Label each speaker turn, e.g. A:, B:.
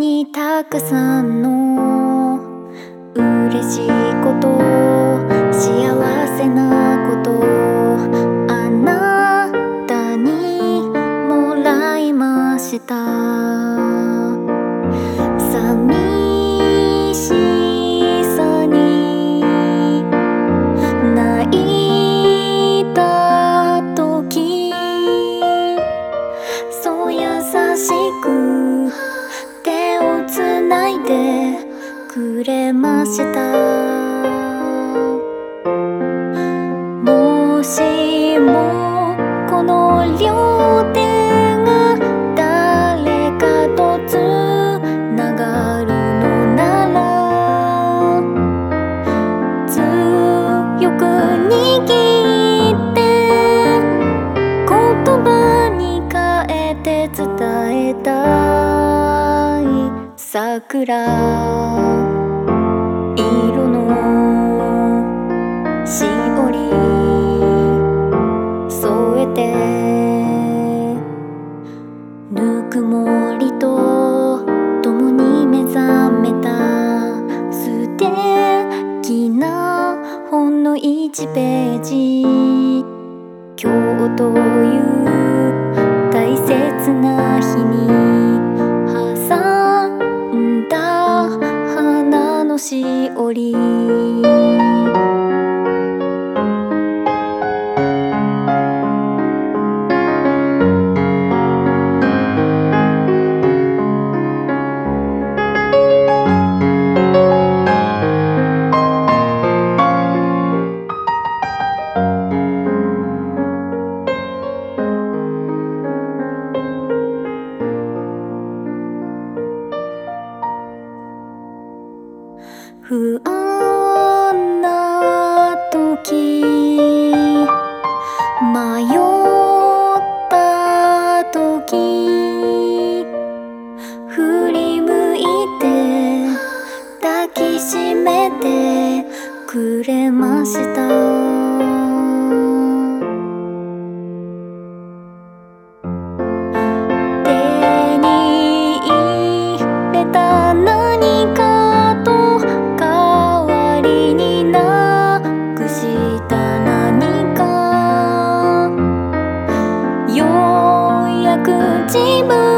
A: にたくさんの嬉しいこと幸せなことあなたにもらいました。くれました。もしもこの両手が誰かとつながるのなら強く握って言葉に変えて伝えた桜。色のしおり。添えて。ぬくもりと共に目覚めた。素敵なほんの1ページ。今日という大切なり。不安な時迷った時振り向いて抱きしめてくれました。やく